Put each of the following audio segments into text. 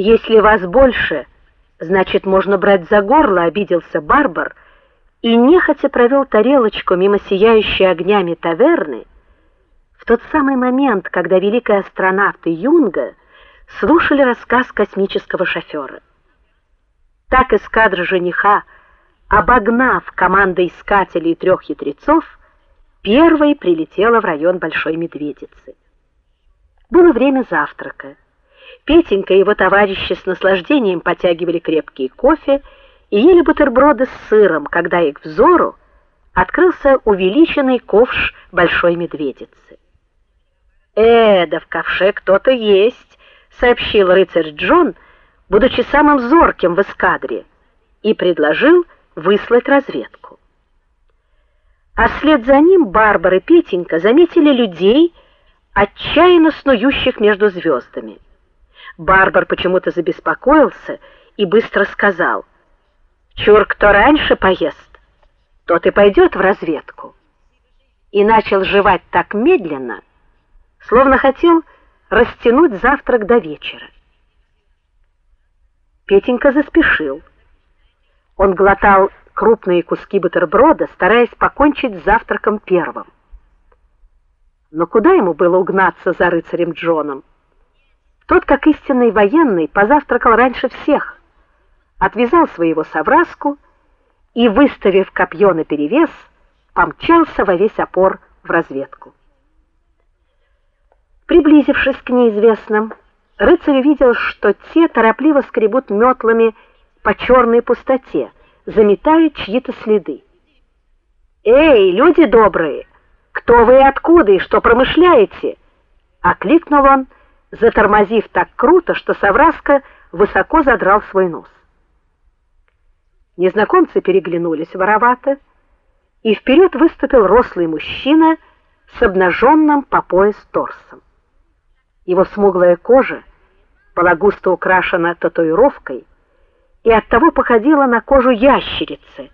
Если вас больше, значит, можно брать за горло, обиделся Барбар и нехотя провел тарелочку мимо сияющей огнями таверны в тот самый момент, когда великие астронавты Юнга слушали рассказ космического шофера. Так эскадра жениха, обогнав командой искателей трех хитрецов, первой прилетела в район Большой Медведицы. Было время завтрака. Петенька и его товарищи с наслаждением потягивали крепкий кофе и ели бутерброды с сыром, когда их взору открылся увеличенный ковш большой медведицы. "Э, да в ковше кто-то есть", сообщил рыцарь Джон, будучи самым зорким в эскадре, и предложил выслать разведку. А вслед за ним Барбара и Петенька заметили людей, отчаянно снующих между звездами. Барбар почему-то забеспокоился и быстро сказал: "Чур, кто раньше поест, тот и пойдет в разведку". И начал жевать так медленно, словно хотел растянуть завтрак до вечера. Петенька заспешил. Он глотал крупные куски бутерброда, стараясь покончить с завтраком первым. Но куда ему было угнаться за рыцарем Джоном? Тот, как истинный военный, позавтракал раньше всех, отвязал своего совраску и, выставив копье наперевес, помчался во весь опор в разведку. Приблизившись к неизвестным, рыцарь увидел, что те торопливо скребут метлами по черной пустоте, заметая чьи-то следы. "Эй, люди добрые, кто вы и откуда и что промышляете?" окликнул он затормозив так круто, что Савраска высоко задрал свой нос. Незнакомцы переглянулись воровато, и вперед выступил рослый мужчина с обнаженным по пояс торсом. Его смуглая кожа была густо украшена татуировкой и оттого походила на кожу ящерицы,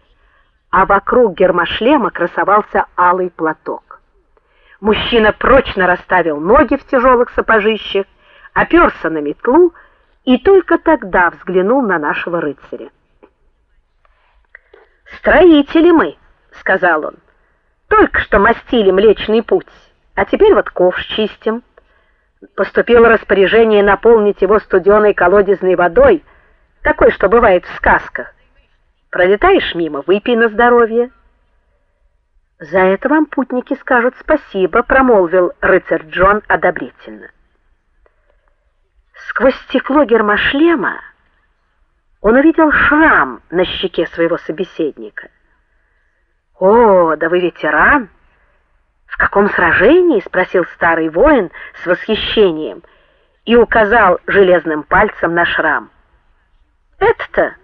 а вокруг гермошлема красовался алый платок. Мужчина прочно расставил ноги в тяжелых сапожищах, оперся на метлу и только тогда взглянул на нашего рыцаря. "Строители мы", сказал он. "Только что мастили Млечный путь, а теперь вот ковш чистим. Поступило распоряжение наполнить его студеной колодезной водой, такой, что бывает в сказках. Пролетаешь мимо, выпей на здоровье". За это вам путники скажут спасибо, промолвил рыцарь Джон одобрительно. Сквозь стекло гермошлема он увидел шрам на щеке своего собеседника. "О, да вы ветеран! В каком сражении?" спросил старый воин с восхищением и указал железным пальцем на шрам. "Это-то?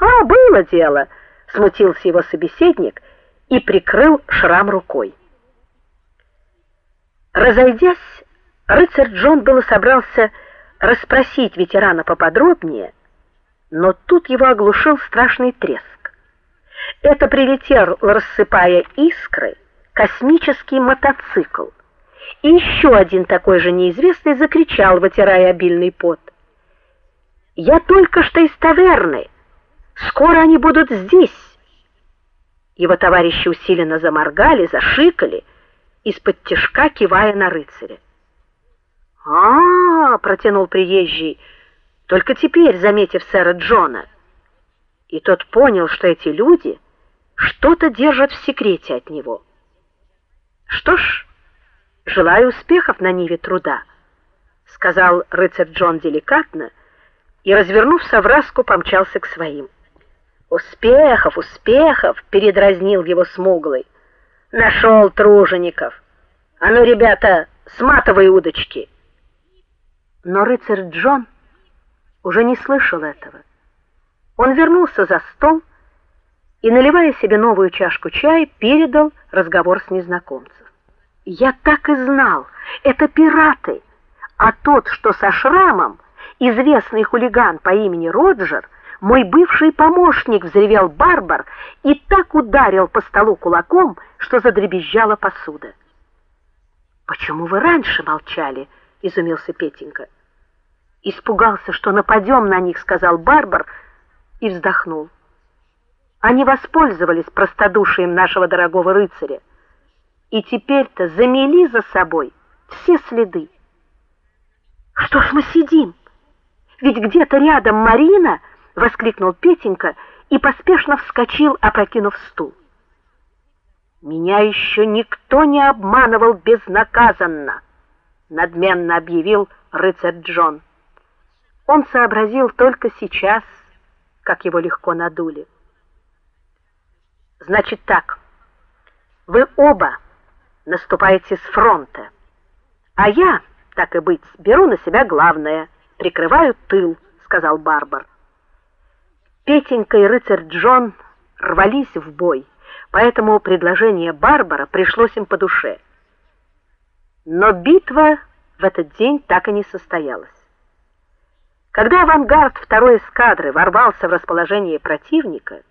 А, было дело", смутился его собеседник и прикрыл шрам рукой. Разойдясь, рыцарь Джон было собрался расспросить ветерана поподробнее, но тут его оглушил страшный треск. Это прилетел, рассыпая искры, космический мотоцикл. И еще один такой же неизвестный закричал, вытирая обильный пот: "Я только что из таверны. Скоро они будут здесь". Его товарищи усиленно заморгали, зашикали, из-под тишка кивая на рыцаря. А, -а, -а протянул приезжий, только теперь заметив сэра Джона. И тот понял, что эти люди что-то держат в секрете от него. Что ж, желаю успехов на ниве труда, сказал рыцарь Джон деликатно и, развернув совраску, помчался к своим. Успехов, успехов, передразнил его смуглый. Нашел тружеников. А ну, ребята, сматывай удочки. Но рыцарь Джон уже не слышал этого. Он вернулся за стол и, наливая себе новую чашку чая, передал разговор с незнакомцем. Я так и знал, это пираты. А тот, что со шрамом, известный хулиган по имени Роджер, мой бывший помощник, взревел Барбар и так ударил по столу кулаком, что задребезжала посуда. Почему вы раньше молчали? изумился Петенька. Испугался, что нападем на них, сказал Барбар и вздохнул. Они воспользовались простодушием нашего дорогого рыцаря и теперь-то замели за собой все следы. Что ж мы сидим? Ведь где-то рядом Марина, воскликнул Петенька и поспешно вскочил, опрокинув стул. Меня еще никто не обманывал безнаказанно, надменно объявил рыцарь Джон. Он сообразил только сейчас, как его легко надули. Значит так. Вы оба наступаете с фронта. А я, так и быть, беру на себя главное, прикрываю тыл, сказал Барбар. Петенька и рыцарь Джон рвались в бой, поэтому предложение Барбара пришлось им по душе. Но битва в этот день так и не состоялась. Когда авангард второй эскадры ворвался в расположение противника,